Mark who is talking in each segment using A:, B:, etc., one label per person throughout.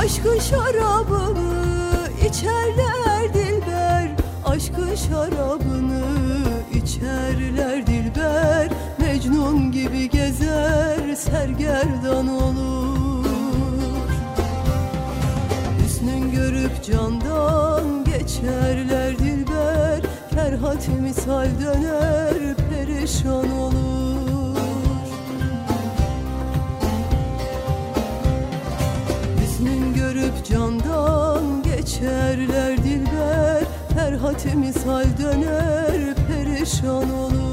A: Aşkın şarabını içerler dilber. Aşkın şarabını içerler dilber. Mecnun gibi gezer sergerdan olur. Hüsnün görüp candan geçerler dilber. Ferhat misal döner perişan olur Ferhat misal döner perişan olur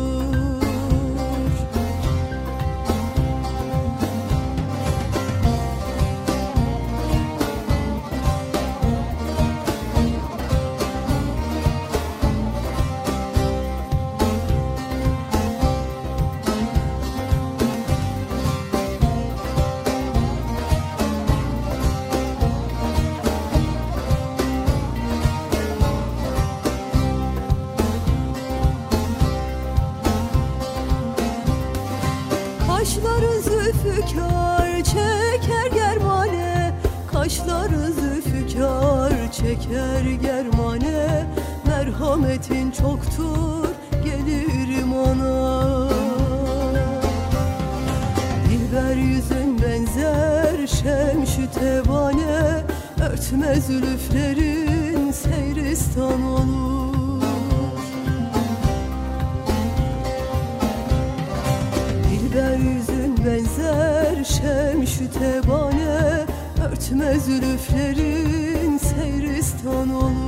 A: Kaşları zülfikar çeker germane Kaşları zülfikar çeker germane. Merhametin çoktur gelirim ona. Dilber yüzün benzer şemşü tevane. Örtme zülüflerin seyristan olur benzer şemşü tebane Örtme zülüflerin seyristan olur